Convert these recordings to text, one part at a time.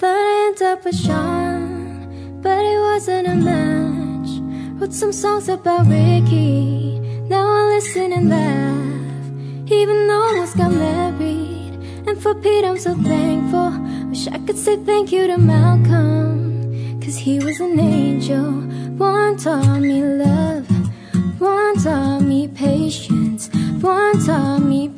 Thought I end up with Sean, but it wasn't a match. Wrote some songs about Ricky, now I listen and laugh. Even though almost got married, and for Pete I'm so thankful. Wish I could say thank you to Malcolm, cause he was an angel. One taught me love, one taught me patience, one taught me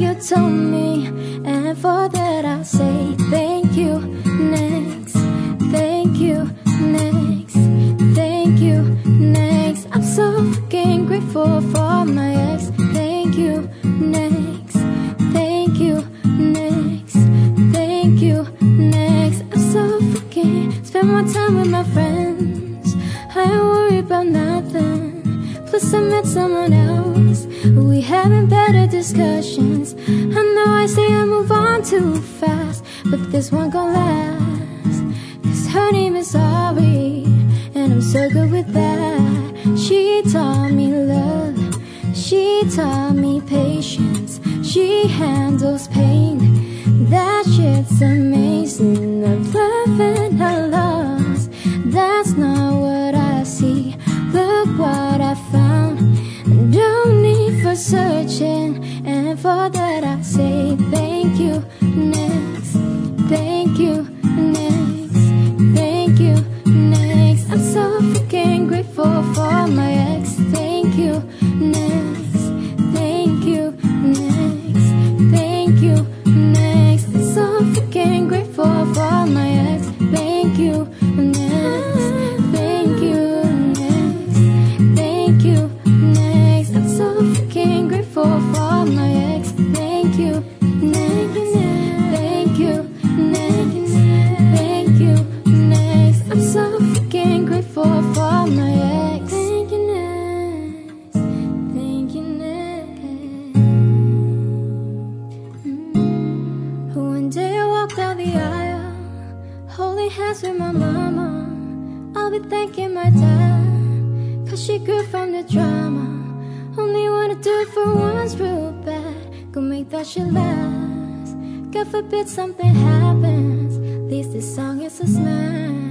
you told me, and for that I say thank you. Next, thank you. Next, thank you. Next, I'm so fucking grateful for my ex. Thank you. Next, thank you. Next, thank you. Next, I'm so fucking spend more time with my friends. I worried about nothing. Plus, I met someone else. We having better discussions. Too fast, but this one gon' last. Cause her name is Ari, and I'm so good with that. She taught me love, she taught me patience, she handles pain. That shit's amazing. I'm loving her loss. That's not what I see. Look what I found. Don't need for searching, for my ex. Thank you. Next, thank you. Next, thank you. Next, I'm so fucking grateful for my ex. Thank you. Next, thank you. Next, thank you. Next, I'm so fucking grateful for my ex. Thank you. Next, thank you. Next. Mm. One day I walked down the aisle, with my mama. I'll be thanking my dad, cause she grew from the drama. Only wanna do it for once, real bad. Go make that shit last. God forbid something happens. At least this song is a smash.